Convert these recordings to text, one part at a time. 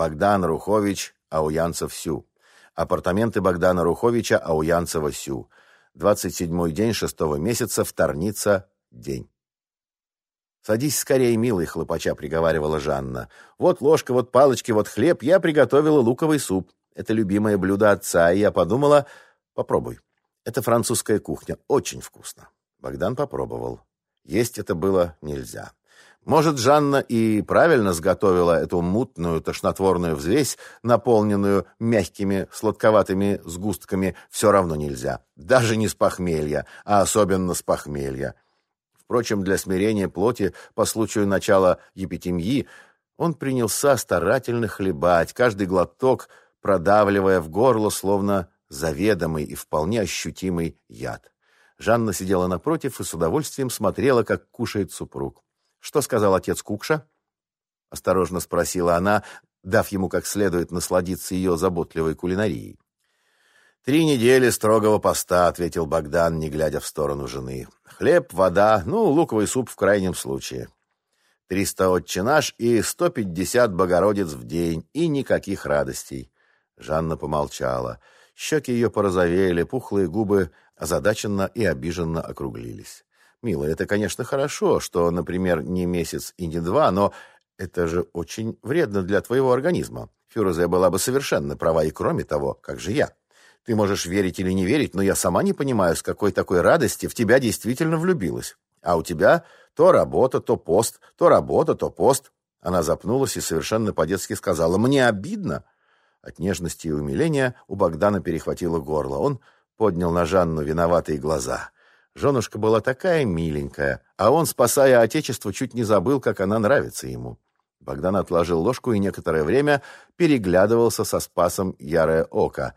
Богдан Рухович, Ауянцев Сю. Апартаменты Богдана Руховича, Ауянцева Сю. 27-й день шестого месяца, вторница, день. «Садись скорее, милый», — хлопача приговаривала Жанна. «Вот ложка, вот палочки, вот хлеб. Я приготовила луковый суп. Это любимое блюдо отца, и я подумала... Попробуй. Это французская кухня. Очень вкусно». Богдан попробовал. Есть это было нельзя. Может, Жанна и правильно сготовила эту мутную тошнотворную взвесь, наполненную мягкими сладковатыми сгустками, все равно нельзя. Даже не с похмелья, а особенно с похмелья. Впрочем, для смирения плоти по случаю начала епитемьи он принялся старательно хлебать, каждый глоток продавливая в горло, словно заведомый и вполне ощутимый яд. Жанна сидела напротив и с удовольствием смотрела, как кушает супруг. «Что сказал отец Кукша?» — осторожно спросила она, дав ему как следует насладиться ее заботливой кулинарией. «Три недели строгого поста», — ответил Богдан, не глядя в сторону жены. «Хлеб, вода, ну, луковый суп в крайнем случае. Триста отче наш и сто пятьдесят богородиц в день, и никаких радостей». Жанна помолчала. Щеки ее порозовели, пухлые губы озадаченно и обиженно округлились. Милая, это, конечно, хорошо, что, например, не месяц и не два, но это же очень вредно для твоего организма. Фюрезе была бы совершенно права, и кроме того, как же я? Ты можешь верить или не верить, но я сама не понимаю, с какой такой радости в тебя действительно влюбилась. А у тебя то работа, то пост, то работа, то пост. Она запнулась и совершенно по-детски сказала, «Мне обидно». От нежности и умиления у Богдана перехватило горло. Он поднял на Жанну виноватые глаза. Женушка была такая миленькая, а он, спасая отечество, чуть не забыл, как она нравится ему. Богдан отложил ложку и некоторое время переглядывался со Спасом Ярое Око,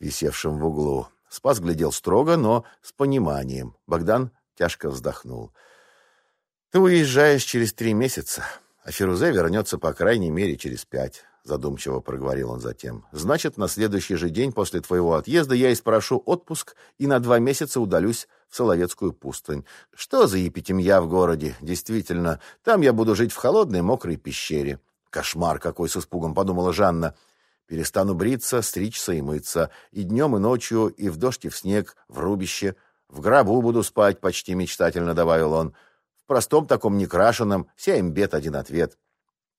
висевшим в углу. Спас глядел строго, но с пониманием. Богдан тяжко вздохнул. «Ты уезжаешь через три месяца, а Фирузе вернется, по крайней мере, через пять задумчиво проговорил он затем. Значит, на следующий же день после твоего отъезда я и спрошу отпуск и на два месяца удалюсь в Соловецкую пустынь. Что за епитемья в городе? Действительно, там я буду жить в холодной мокрой пещере. Кошмар какой с испугом, подумала Жанна. Перестану бриться, стричься и мыться. И днем, и ночью, и в дождь, и в снег, в рубище. В гробу буду спать, почти мечтательно добавил он. В простом таком некрашенном, семь бед один ответ.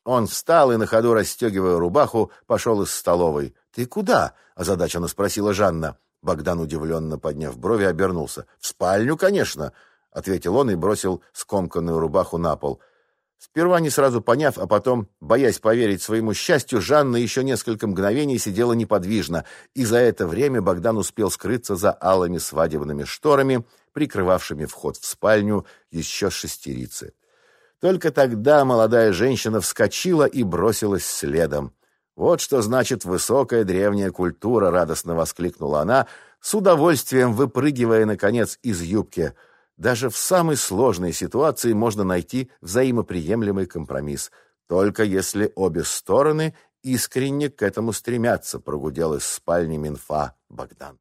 Он встал и, на ходу расстегивая рубаху, пошел из столовой. «Ты куда?» — озадаченно спросила Жанна. Богдан, удивленно подняв брови, обернулся. «В спальню, конечно!» — ответил он и бросил скомканную рубаху на пол. Сперва не сразу поняв, а потом, боясь поверить своему счастью, Жанна еще несколько мгновений сидела неподвижно, и за это время Богдан успел скрыться за алыми свадебными шторами, прикрывавшими вход в спальню еще шестерицы. Только тогда молодая женщина вскочила и бросилась следом. «Вот что значит высокая древняя культура!» — радостно воскликнула она, с удовольствием выпрыгивая, наконец, из юбки. Даже в самой сложной ситуации можно найти взаимоприемлемый компромисс, только если обе стороны искренне к этому стремятся, прогудел из спальни Минфа Богдан.